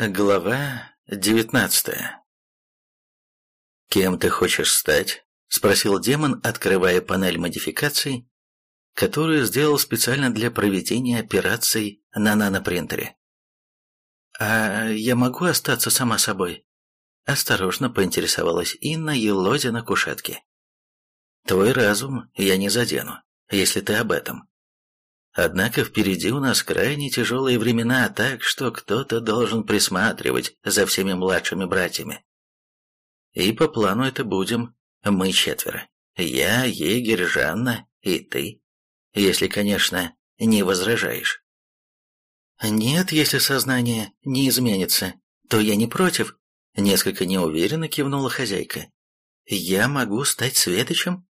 Глава девятнадцатая «Кем ты хочешь стать?» — спросил демон, открывая панель модификаций, которую сделал специально для проведения операций на нанопринтере. «А я могу остаться сама собой?» Осторожно поинтересовалась Инна, елозя на кушетке. «Твой разум я не задену, если ты об этом. Однако впереди у нас крайне тяжелые времена, так что кто-то должен присматривать за всеми младшими братьями. И по плану это будем мы четверо. Я, егерь, Жанна и ты. Если, конечно, не возражаешь. Нет, если сознание не изменится, то я не против, Несколько неуверенно кивнула хозяйка. «Я могу стать светочем?»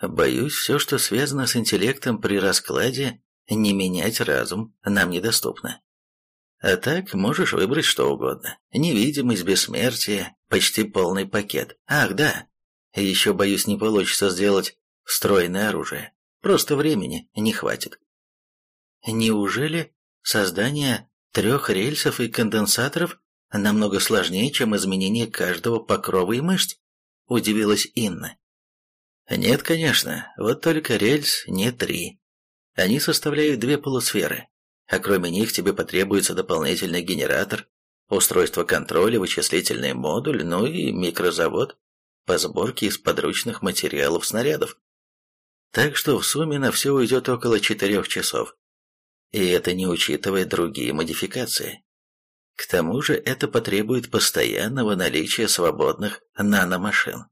«Боюсь, все, что связано с интеллектом при раскладе, не менять разум нам недоступно. А так можешь выбрать что угодно. Невидимость, бессмертие, почти полный пакет. Ах, да, еще, боюсь, не получится сделать встроенное оружие. Просто времени не хватит. Неужели создание трех рельсов и конденсаторов намного сложнее, чем изменение каждого покрова и мышц», – удивилась Инна. «Нет, конечно, вот только рельс не три. Они составляют две полусферы, а кроме них тебе потребуется дополнительный генератор, устройство контроля, вычислительный модуль, ну и микрозавод по сборке из подручных материалов снарядов. Так что в сумме на все уйдет около четырех часов. И это не учитывая другие модификации. К тому же это потребует постоянного наличия свободных наномашин.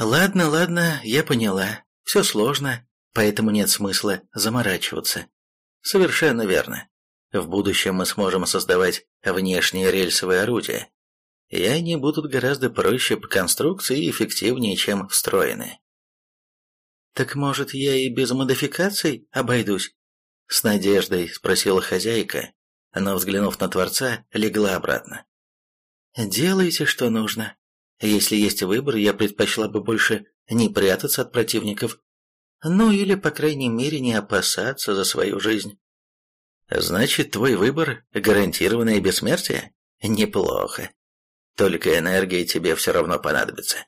Ладно, ладно, я поняла. Все сложно, поэтому нет смысла заморачиваться. Совершенно верно. В будущем мы сможем создавать внешние рельсовые орудия, и они будут гораздо проще по конструкции и эффективнее, чем встроенные. «Так, может, я и без модификаций обойдусь?» С надеждой спросила хозяйка, но, взглянув на Творца, легла обратно. «Делайте, что нужно. Если есть выбор, я предпочла бы больше не прятаться от противников, ну или, по крайней мере, не опасаться за свою жизнь». «Значит, твой выбор – гарантированное бессмертие? Неплохо. Только энергия тебе все равно понадобится.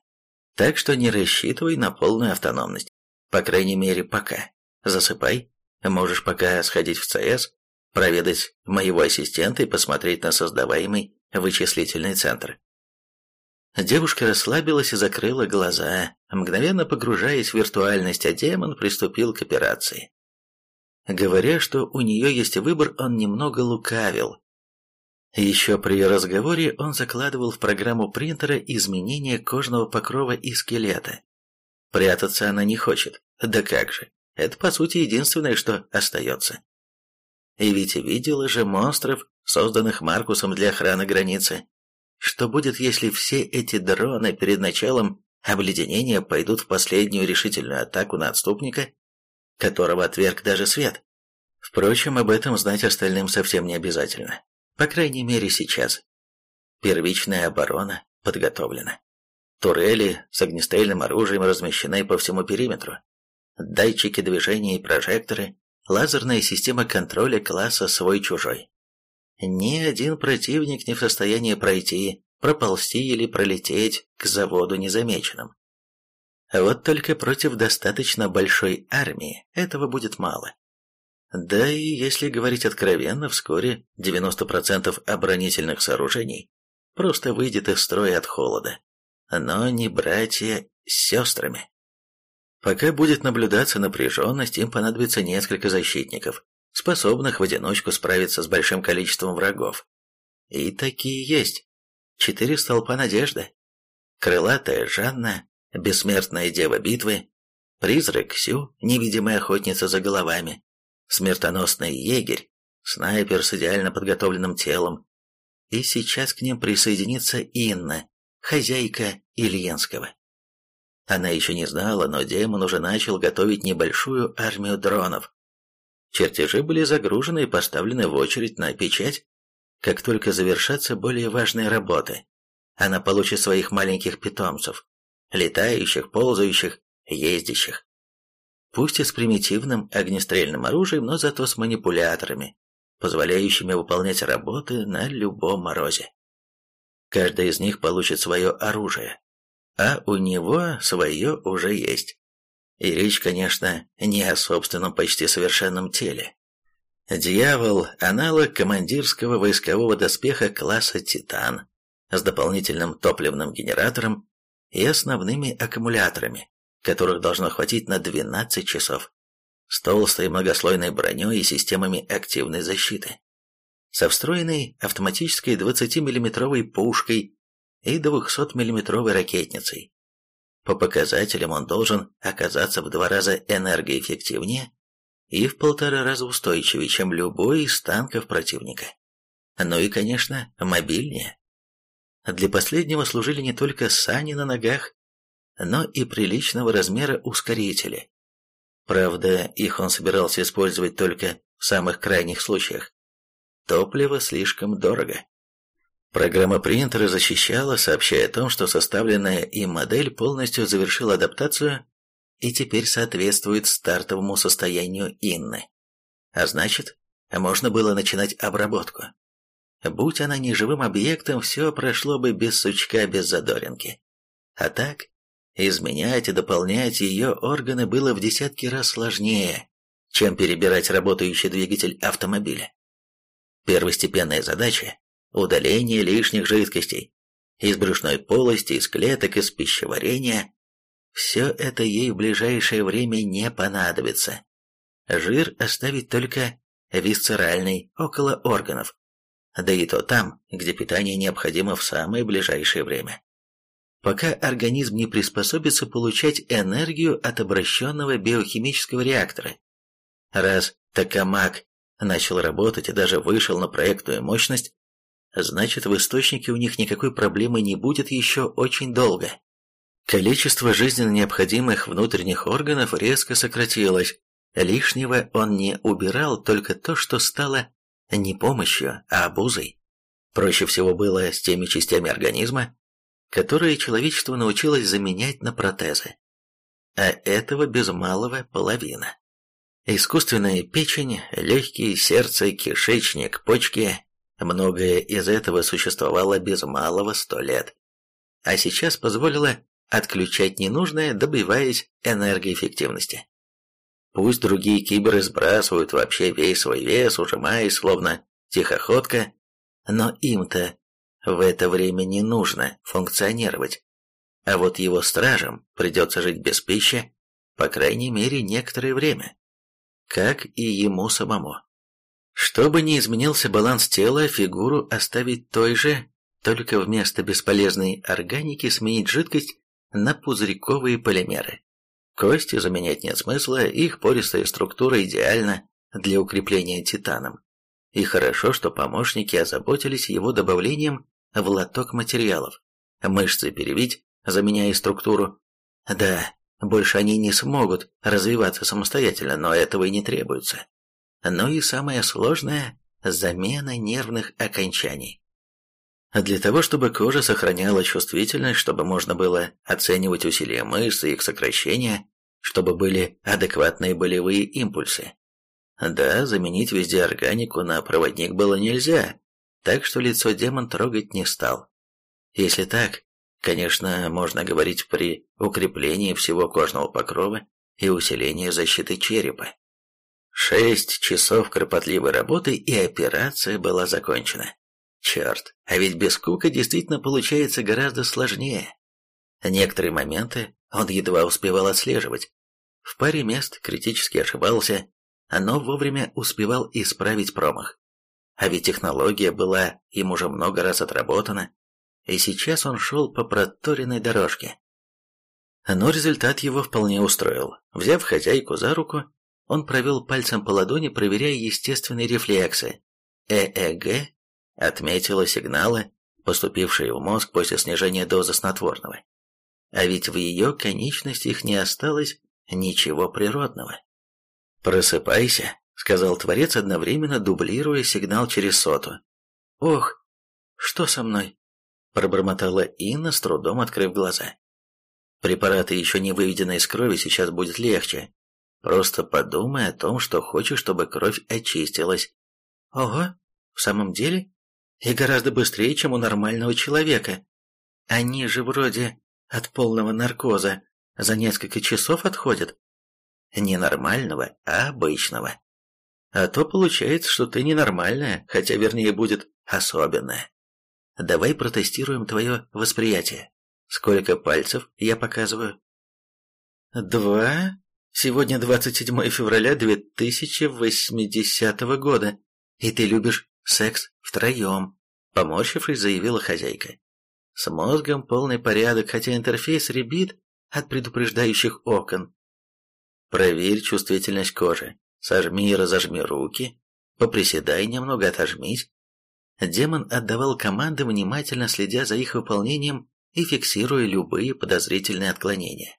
Так что не рассчитывай на полную автономность. По крайней мере, пока. Засыпай. Можешь пока сходить в ЦС, проведать моего ассистента и посмотреть на создаваемый вычислительный центр. Девушка расслабилась и закрыла глаза, мгновенно погружаясь в виртуальность, а демон приступил к операции. Говоря, что у нее есть выбор, он немного лукавил. Еще при разговоре он закладывал в программу принтера изменения кожного покрова и скелета. Прятаться она не хочет, да как же, это по сути единственное, что остается. И ведь видела же монстров, созданных Маркусом для охраны границы. Что будет, если все эти дроны перед началом обледенения пойдут в последнюю решительную атаку на отступника, которого отверг даже свет? Впрочем, об этом знать остальным совсем не обязательно. По крайней мере, сейчас. Первичная оборона подготовлена. Турели с огнестрельным оружием размещены по всему периметру. Датчики движения и прожекторы лазерная система контроля класса свой-чужой. Ни один противник не в состоянии пройти, проползти или пролететь к заводу незамеченным. Вот только против достаточно большой армии этого будет мало. Да и если говорить откровенно, вскоре 90% оборонительных сооружений просто выйдет из строя от холода. Но не братья с сестрами. Пока будет наблюдаться напряженность, им понадобится несколько защитников, способных в одиночку справиться с большим количеством врагов. И такие есть. Четыре столпа надежды. Крылатая Жанна, бессмертная дева битвы, призрак Сю, невидимая охотница за головами, смертоносный егерь, снайпер с идеально подготовленным телом. И сейчас к ним присоединится Инна, хозяйка Ильенского. Она еще не знала, но демон уже начал готовить небольшую армию дронов. Чертежи были загружены и поставлены в очередь на печать. Как только завершатся более важные работы, она получит своих маленьких питомцев, летающих, ползающих, ездящих. Пусть и с примитивным огнестрельным оружием, но зато с манипуляторами, позволяющими выполнять работы на любом морозе. Каждый из них получит свое оружие, а у него свое уже есть. И речь, конечно, не о собственном почти совершенном теле. Дьявол – аналог командирского войскового доспеха класса «Титан» с дополнительным топливным генератором и основными аккумуляторами, которых должно хватить на 12 часов, с толстой многослойной броней и системами активной защиты, со встроенной автоматической 20-миллиметровой пушкой и 200-миллиметровой ракетницей. По показателям он должен оказаться в два раза энергоэффективнее и в полтора раза устойчивее, чем любой из танков противника. Ну и, конечно, мобильнее. Для последнего служили не только сани на ногах, но и приличного размера ускорители. Правда, их он собирался использовать только в самых крайних случаях. Топливо слишком дорого. Программа принтера защищала, сообщая о том, что составленная им модель полностью завершила адаптацию и теперь соответствует стартовому состоянию Инны. А значит, можно было начинать обработку. Будь она неживым объектом, все прошло бы без сучка, без задоринки. А так, изменять и дополнять ее органы было в десятки раз сложнее, чем перебирать работающий двигатель автомобиля. Первостепенная задача удаление лишних жидкостей из брюшной полости, из клеток, из пищеварения. Все это ей в ближайшее время не понадобится. Жир оставить только висцеральный, около органов. Да и то там, где питание необходимо в самое ближайшее время. Пока организм не приспособится получать энергию от обращенного биохимического реактора. Раз токамак начал работать и даже вышел на проектную мощность, значит в источнике у них никакой проблемы не будет еще очень долго. Количество жизненно необходимых внутренних органов резко сократилось. Лишнего он не убирал, только то, что стало не помощью, а обузой. Проще всего было с теми частями организма, которые человечество научилось заменять на протезы. А этого без малого половина. Искусственная печень, легкие, сердце, кишечник, почки Многое из этого существовало без малого сто лет. А сейчас позволило отключать ненужное, добиваясь энергоэффективности. Пусть другие киберы сбрасывают вообще весь свой вес, ужимаясь, словно тихоходка, но им-то в это время не нужно функционировать. А вот его стражам придется жить без пищи, по крайней мере, некоторое время. Как и ему самому. Чтобы не изменился баланс тела, фигуру оставить той же, только вместо бесполезной органики сменить жидкость на пузырьковые полимеры. Кости заменять нет смысла, их пористая структура идеальна для укрепления титаном. И хорошо, что помощники озаботились его добавлением в лоток материалов. Мышцы перевить, заменяя структуру. Да, больше они не смогут развиваться самостоятельно, но этого и не требуется но и самое сложное – замена нервных окончаний. Для того, чтобы кожа сохраняла чувствительность, чтобы можно было оценивать усилия мышц и их сокращения, чтобы были адекватные болевые импульсы. Да, заменить везде органику на проводник было нельзя, так что лицо демон трогать не стал. Если так, конечно, можно говорить при укреплении всего кожного покрова и усилении защиты черепа. Шесть часов кропотливой работы, и операция была закончена. Черт, а ведь без кука действительно получается гораздо сложнее. Некоторые моменты он едва успевал отслеживать. В паре мест критически ошибался, но вовремя успевал исправить промах. А ведь технология была им уже много раз отработана, и сейчас он шел по проторенной дорожке. Но результат его вполне устроил. Взяв хозяйку за руку, он провел пальцем по ладони, проверяя естественные рефлексы. ЭЭГ отметила сигналы, поступившие в мозг после снижения дозы снотворного. А ведь в ее конечностях не осталось ничего природного. «Просыпайся», — сказал Творец, одновременно дублируя сигнал через соту. «Ох, что со мной?» — пробормотала Инна, с трудом открыв глаза. «Препараты, еще не выведенные из крови, сейчас будет легче. Просто подумай о том, что хочешь, чтобы кровь очистилась. Ого, в самом деле? И гораздо быстрее, чем у нормального человека. Они же вроде от полного наркоза за несколько часов отходят. Не нормального, а обычного. А то получается, что ты ненормальная, хотя вернее будет особенная. Давай протестируем твое восприятие. Сколько пальцев я показываю? Два. Сегодня 27 февраля 2080 года, и ты любишь секс втроем, поморщившись, заявила хозяйка. С мозгом полный порядок, хотя интерфейс ребит от предупреждающих окон. Проверь чувствительность кожи. Сожми и разожми руки. Поприседай немного, отожмись. Демон отдавал команды, внимательно следя за их выполнением и фиксируя любые подозрительные отклонения.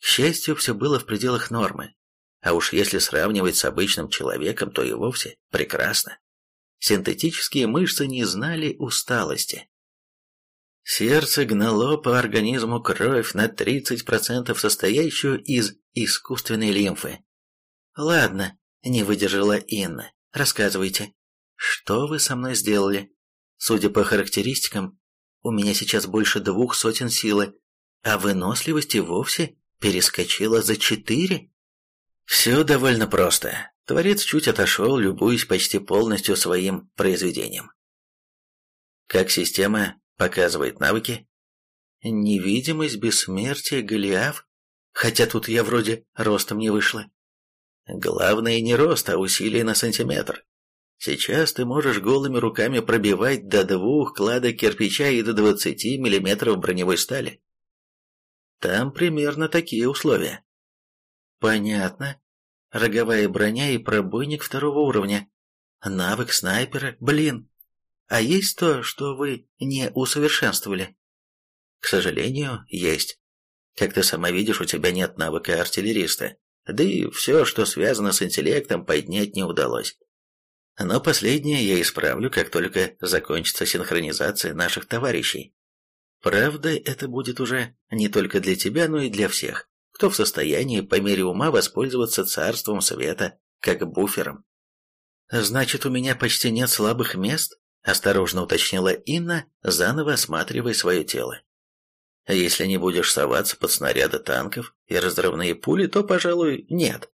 К счастью, все было в пределах нормы. А уж если сравнивать с обычным человеком, то и вовсе прекрасно. Синтетические мышцы не знали усталости. Сердце гнало по организму кровь на 30% состоящую из искусственной лимфы. «Ладно», — не выдержала Инна, — «рассказывайте, что вы со мной сделали? Судя по характеристикам, у меня сейчас больше двух сотен силы, а выносливости вовсе перескочила за четыре?» Все довольно просто. Творец чуть отошел, любуясь почти полностью своим произведением. Как система показывает навыки? Невидимость, бессмертие, Голиаф. Хотя тут я вроде ростом не вышла. Главное не рост, а усилие на сантиметр. Сейчас ты можешь голыми руками пробивать до двух кладок кирпича и до 20 миллиметров броневой стали. Там примерно такие условия. Понятно. Роговая броня и пробойник второго уровня. Навык снайпера, блин. А есть то, что вы не усовершенствовали? К сожалению, есть. Как ты сама видишь, у тебя нет навыка артиллериста. Да и все, что связано с интеллектом, поднять не удалось. Но последнее я исправлю, как только закончится синхронизация наших товарищей. Правда, это будет уже не только для тебя, но и для всех кто в состоянии по мере ума воспользоваться царством света как буфером. «Значит, у меня почти нет слабых мест?» – осторожно уточнила Инна, заново осматривая свое тело. «Если не будешь соваться под снаряды танков и разрывные пули, то, пожалуй, нет».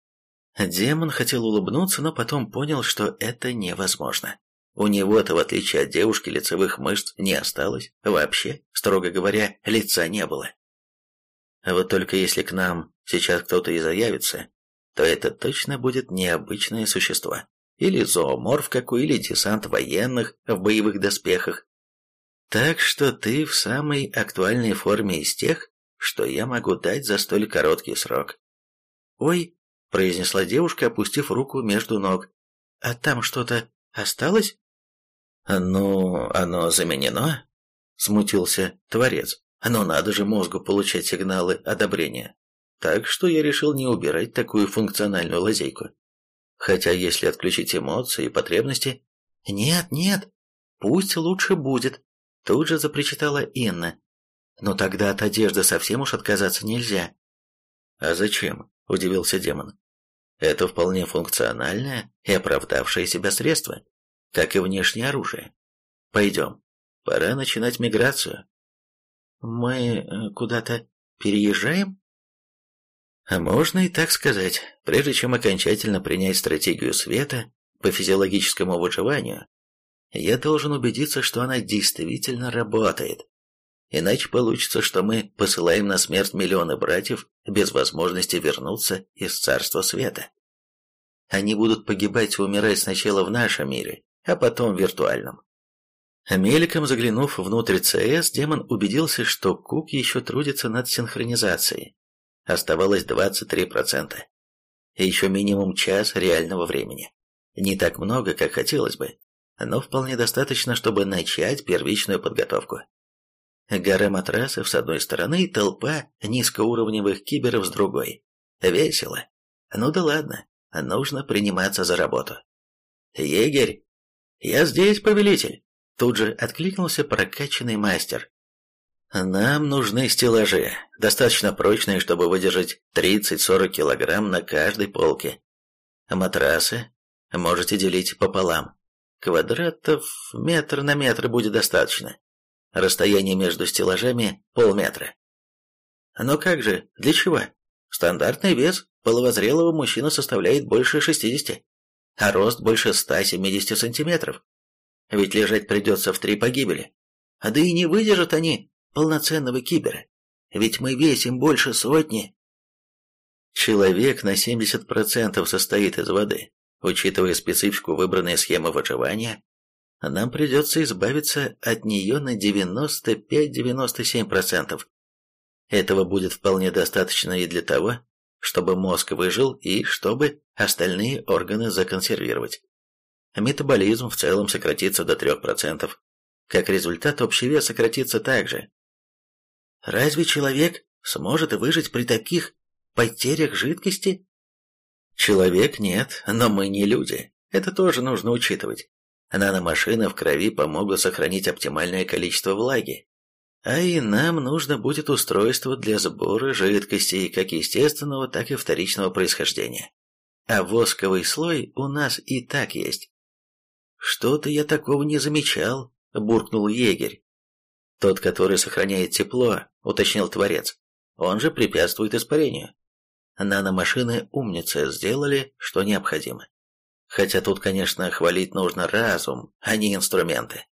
Демон хотел улыбнуться, но потом понял, что это невозможно. У него-то, в отличие от девушки, лицевых мышц не осталось. Вообще, строго говоря, лица не было. А вот только если к нам сейчас кто-то и заявится, то это точно будет необычное существо. Или зооморф какой, или десант военных в боевых доспехах. Так что ты в самой актуальной форме из тех, что я могу дать за столь короткий срок. «Ой», — произнесла девушка, опустив руку между ног, — «а там что-то осталось?» «Ну, оно заменено», — смутился Творец. Но надо же мозгу получать сигналы одобрения. Так что я решил не убирать такую функциональную лазейку. Хотя если отключить эмоции и потребности... Нет, нет, пусть лучше будет, тут же запричитала Инна. Но тогда от одежды совсем уж отказаться нельзя. А зачем? Удивился демон. Это вполне функциональное и оправдавшее себя средство, как и внешнее оружие. Пойдем, пора начинать миграцию. Мы э, куда-то переезжаем? А можно и так сказать. Прежде чем окончательно принять стратегию света по физиологическому выживанию, я должен убедиться, что она действительно работает. Иначе получится, что мы посылаем на смерть миллионы братьев без возможности вернуться из царства света. Они будут погибать и умирать сначала в нашем мире, а потом виртуальном. Меликом заглянув внутрь ЦС, демон убедился, что Кук еще трудится над синхронизацией. Оставалось 23%. И еще минимум час реального времени. Не так много, как хотелось бы, но вполне достаточно, чтобы начать первичную подготовку. Гора матрасов с одной стороны и толпа низкоуровневых киберов с другой. Весело. Ну да ладно, нужно приниматься за работу. «Егерь, я здесь, повелитель!» Тут же откликнулся прокачанный мастер. «Нам нужны стеллажи, достаточно прочные, чтобы выдержать 30-40 килограмм на каждой полке. Матрасы можете делить пополам, Квадратов метр на метр будет достаточно. Расстояние между стеллажами – полметра. Но как же, для чего? Стандартный вес половозрелого мужчины составляет больше 60, а рост больше 170 сантиметров. Ведь лежать придется в три погибели. Да и не выдержат они полноценного кибера, ведь мы весим больше сотни. Человек на 70% состоит из воды. Учитывая специфику выбранной схемы выживания, нам придется избавиться от нее на 95-97%. Этого будет вполне достаточно и для того, чтобы мозг выжил и чтобы остальные органы законсервировать. Метаболизм в целом сократится до 3%. Как результат, общий вес сократится также. Разве человек сможет выжить при таких потерях жидкости? Человек нет, но мы не люди. Это тоже нужно учитывать. Наномашины в крови помогут сохранить оптимальное количество влаги. А и нам нужно будет устройство для сбора жидкостей, как естественного, так и вторичного происхождения. А восковый слой у нас и так есть. Что-то я такого не замечал, буркнул егерь. Тот, который сохраняет тепло, уточнил Творец. Он же препятствует испарению. Наномашины умницы сделали, что необходимо. Хотя тут, конечно, хвалить нужно разум, а не инструменты.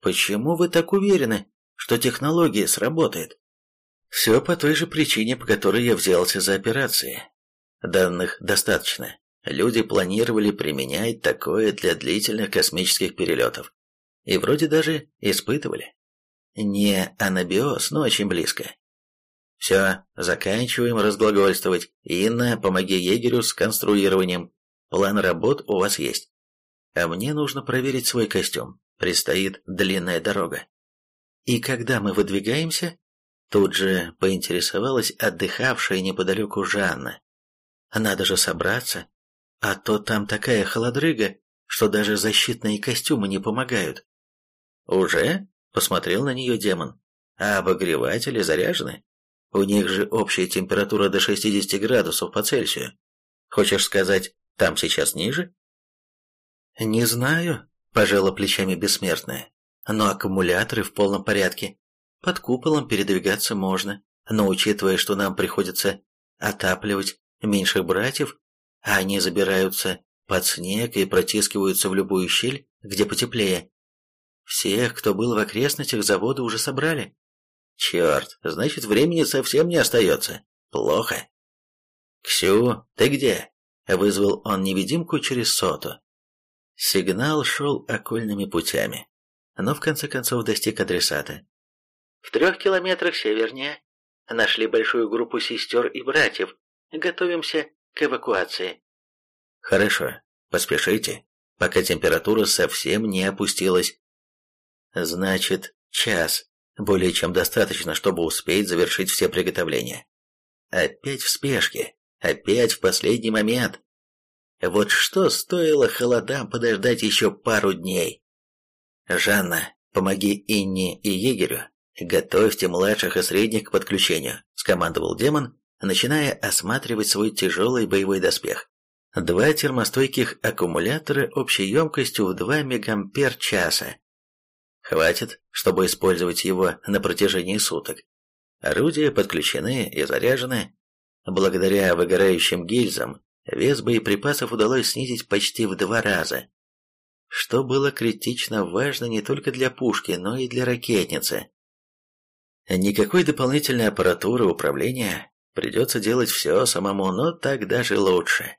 Почему вы так уверены, что технология сработает? Все по той же причине, по которой я взялся за операции. Данных достаточно. Люди планировали применять такое для длительных космических перелетов. И вроде даже испытывали. Не анабиоз, но очень близко. Все, заканчиваем разглагольствовать. Инна, помоги егерю с конструированием. План работ у вас есть. А мне нужно проверить свой костюм. Предстоит длинная дорога. И когда мы выдвигаемся? Тут же поинтересовалась отдыхавшая неподалеку Жанна. Надо же собраться, а то там такая холодрыга, что даже защитные костюмы не помогают. Уже? Посмотрел на нее демон. А обогреватели заряжены? У них же общая температура до 60 градусов по Цельсию. Хочешь сказать, там сейчас ниже? Не знаю, пожала плечами бессмертная. Но аккумуляторы в полном порядке. Под куполом передвигаться можно, но учитывая, что нам приходится отапливать меньших братьев, а они забираются под снег и протискиваются в любую щель, где потеплее. Всех, кто был в окрестностях завода, уже собрали. Черт, значит, времени совсем не остается. Плохо. «Ксю, ты где?» — вызвал он невидимку через соту. Сигнал шел окольными путями, но в конце концов достиг адресата. «В трех километрах севернее. Нашли большую группу сестер и братьев. Готовимся к эвакуации». «Хорошо, поспешите, пока температура совсем не опустилась». «Значит, час более чем достаточно, чтобы успеть завершить все приготовления. Опять в спешке, опять в последний момент. Вот что стоило холодам подождать еще пару дней. «Жанна, помоги Инне и егерю, готовьте младших и средних к подключению», — скомандовал демон, начиная осматривать свой тяжелый боевой доспех. Два термостойких аккумулятора общей емкостью в 2 мегампер часа Хватит, чтобы использовать его на протяжении суток. Орудия подключены и заряжены. Благодаря выгорающим гильзам вес боеприпасов удалось снизить почти в два раза, что было критично важно не только для пушки, но и для ракетницы. Никакой дополнительной аппаратуры управления, придется делать все самому, но так даже лучше.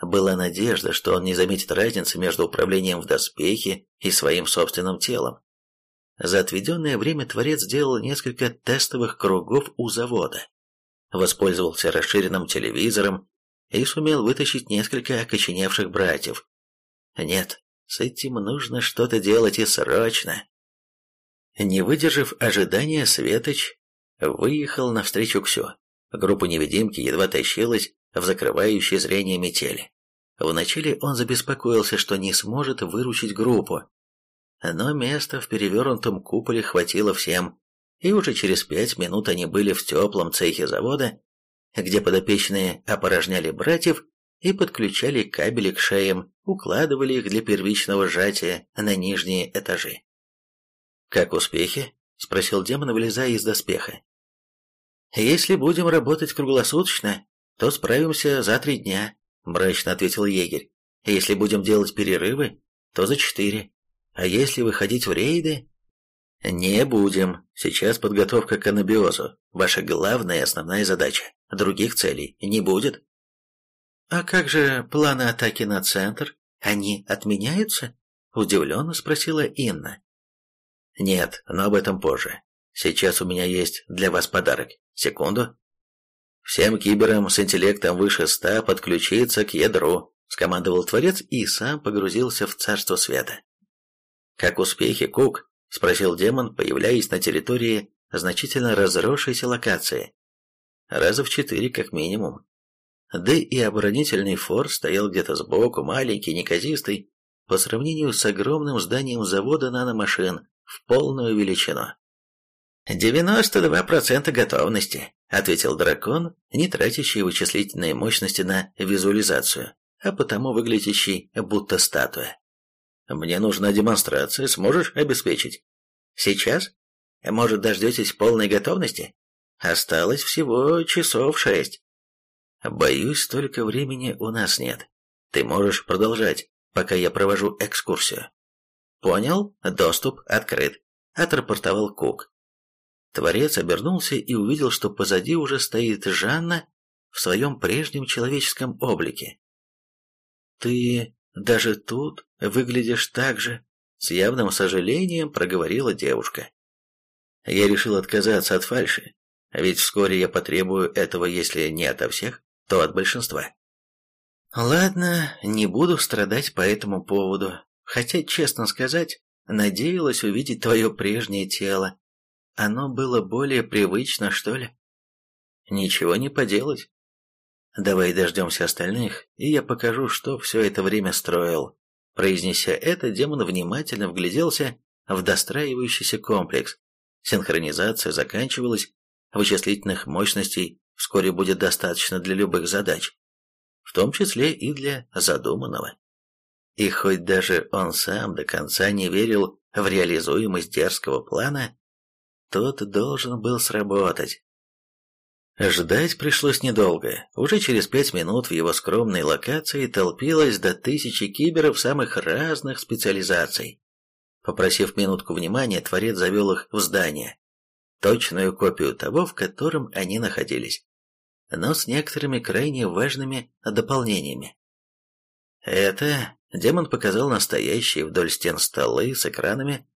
Была надежда, что он не заметит разницы между управлением в доспехе и своим собственным телом. За отведенное время Творец сделал несколько тестовых кругов у завода, воспользовался расширенным телевизором и сумел вытащить несколько окоченевших братьев. Нет, с этим нужно что-то делать и срочно. Не выдержав ожидания, Светоч выехал навстречу Ксю. Группа невидимки едва тащилась в закрывающей зрение метели. Вначале он забеспокоился, что не сможет выручить группу, но места в перевернутом куполе хватило всем, и уже через пять минут они были в теплом цехе завода, где подопечные опорожняли братьев и подключали кабели к шеям, укладывали их для первичного сжатия на нижние этажи. «Как успехи?» — спросил демон, вылезая из доспеха. «Если будем работать круглосуточно, то справимся за три дня», — мрачно ответил егерь. «Если будем делать перерывы, то за четыре. А если выходить в рейды...» «Не будем. Сейчас подготовка к анабиозу. Ваша главная и основная задача. Других целей не будет». «А как же планы атаки на центр? Они отменяются?» — удивленно спросила Инна. «Нет, но об этом позже. Сейчас у меня есть для вас подарок. Секунду». «Всем киберам с интеллектом выше ста подключиться к ядру», — скомандовал Творец и сам погрузился в царство света. «Как успехи, Кук?» — спросил демон, появляясь на территории значительно разросшейся локации. Раза в четыре как минимум. Да и оборонительный форт стоял где-то сбоку, маленький, неказистый, по сравнению с огромным зданием завода наномашин в полную величину. «Девяносто два процента готовности», — ответил дракон, не тратящий вычислительные мощности на визуализацию, а потому выглядящий будто статуя. «Мне нужна демонстрация, сможешь обеспечить?» «Сейчас? Может, дождетесь полной готовности? Осталось всего часов шесть». Боюсь, столько времени у нас нет. Ты можешь продолжать, пока я провожу экскурсию. Понял? Доступ открыт. Отрапортовал Кук. Творец обернулся и увидел, что позади уже стоит Жанна в своем прежнем человеческом облике. «Ты даже тут выглядишь так же», — с явным сожалением проговорила девушка. Я решил отказаться от фальши, ведь вскоре я потребую этого, если не ото всех, то от большинства. Ладно, не буду страдать по этому поводу, хотя, честно сказать, надеялась увидеть твое прежнее тело. Оно было более привычно, что ли? Ничего не поделать. Давай дождемся остальных, и я покажу, что все это время строил. Произнеся это, демон внимательно вгляделся в достраивающийся комплекс. Синхронизация заканчивалась, вычислительных мощностей вскоре будет достаточно для любых задач, в том числе и для задуманного. И хоть даже он сам до конца не верил в реализуемость дерзкого плана, тот должен был сработать. Ждать пришлось недолго. Уже через пять минут в его скромной локации толпилось до тысячи киберов самых разных специализаций. Попросив минутку внимания, Творец завел их в здание. Точную копию того, в котором они находились но с некоторыми крайне важными дополнениями. Это демон показал настоящие вдоль стен столы с экранами,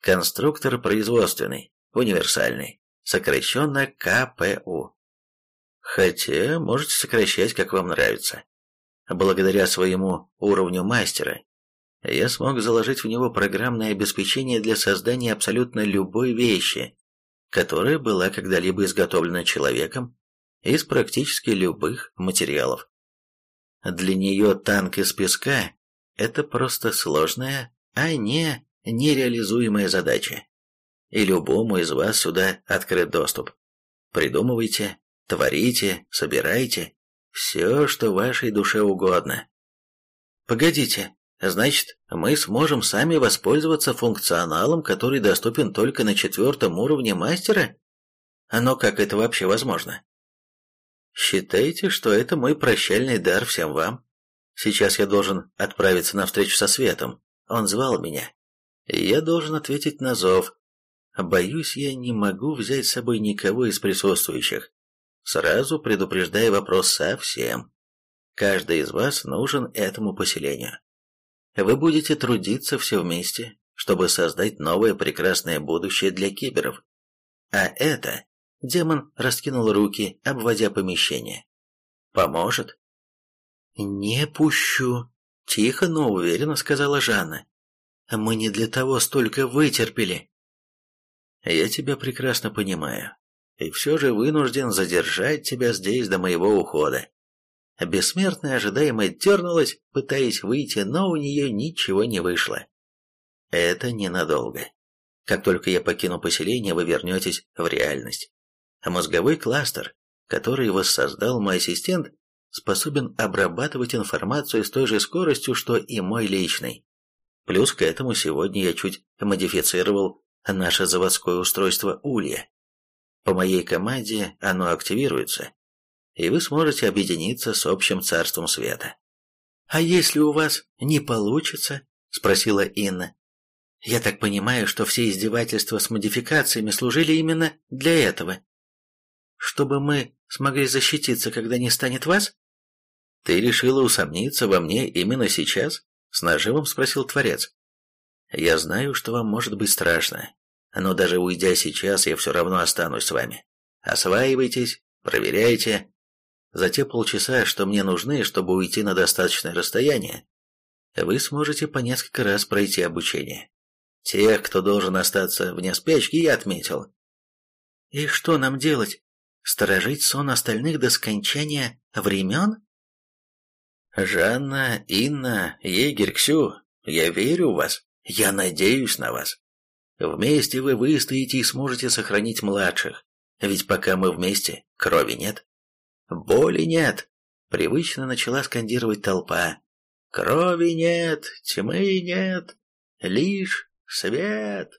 конструктор производственный, универсальный, сокращенно КПУ. Хотя можете сокращать, как вам нравится. Благодаря своему уровню мастера, я смог заложить в него программное обеспечение для создания абсолютно любой вещи, которая была когда-либо изготовлена человеком из практически любых материалов. Для нее танк из песка – это просто сложная, а не нереализуемая задача. И любому из вас сюда открыт доступ. Придумывайте, творите, собирайте все, что вашей душе угодно. Погодите, значит, мы сможем сами воспользоваться функционалом, который доступен только на четвертом уровне мастера? Но как это вообще возможно? Считайте, что это мой прощальный дар всем вам. Сейчас я должен отправиться на встречу со Светом. Он звал меня. Я должен ответить на зов. Боюсь, я не могу взять с собой никого из присутствующих. Сразу предупреждая вопрос совсем. Каждый из вас нужен этому поселению. Вы будете трудиться все вместе, чтобы создать новое прекрасное будущее для киберов. А это Демон раскинул руки, обводя помещение. «Поможет?» «Не пущу», — тихо, но уверенно сказала Жанна. «Мы не для того столько вытерпели». «Я тебя прекрасно понимаю, и все же вынужден задержать тебя здесь до моего ухода». Бессмертная ожидаемо дернулась, пытаясь выйти, но у нее ничего не вышло. «Это ненадолго. Как только я покину поселение, вы вернетесь в реальность. А мозговой кластер, который воссоздал мой ассистент, способен обрабатывать информацию с той же скоростью, что и мой личный. Плюс к этому сегодня я чуть модифицировал наше заводское устройство Улья. По моей команде оно активируется, и вы сможете объединиться с общим царством света. «А если у вас не получится?» – спросила Инна. «Я так понимаю, что все издевательства с модификациями служили именно для этого. Чтобы мы смогли защититься, когда не станет вас?» «Ты решила усомниться во мне именно сейчас?» – с нажимом спросил Творец. «Я знаю, что вам может быть страшно, но даже уйдя сейчас, я все равно останусь с вами. Осваивайтесь, проверяйте. За те полчаса, что мне нужны, чтобы уйти на достаточное расстояние, вы сможете по несколько раз пройти обучение. Тех, кто должен остаться вне спячки, я отметил. И что нам делать? Сторожить сон остальных до скончания времен? Жанна, Инна, егерь, Ксю, я верю в вас. Я надеюсь на вас. Вместе вы выстоите и сможете сохранить младших. Ведь пока мы вместе, крови нет. Боли нет. Привычно начала скандировать толпа. Крови нет, тьмы нет, лишь свет.